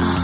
Oh.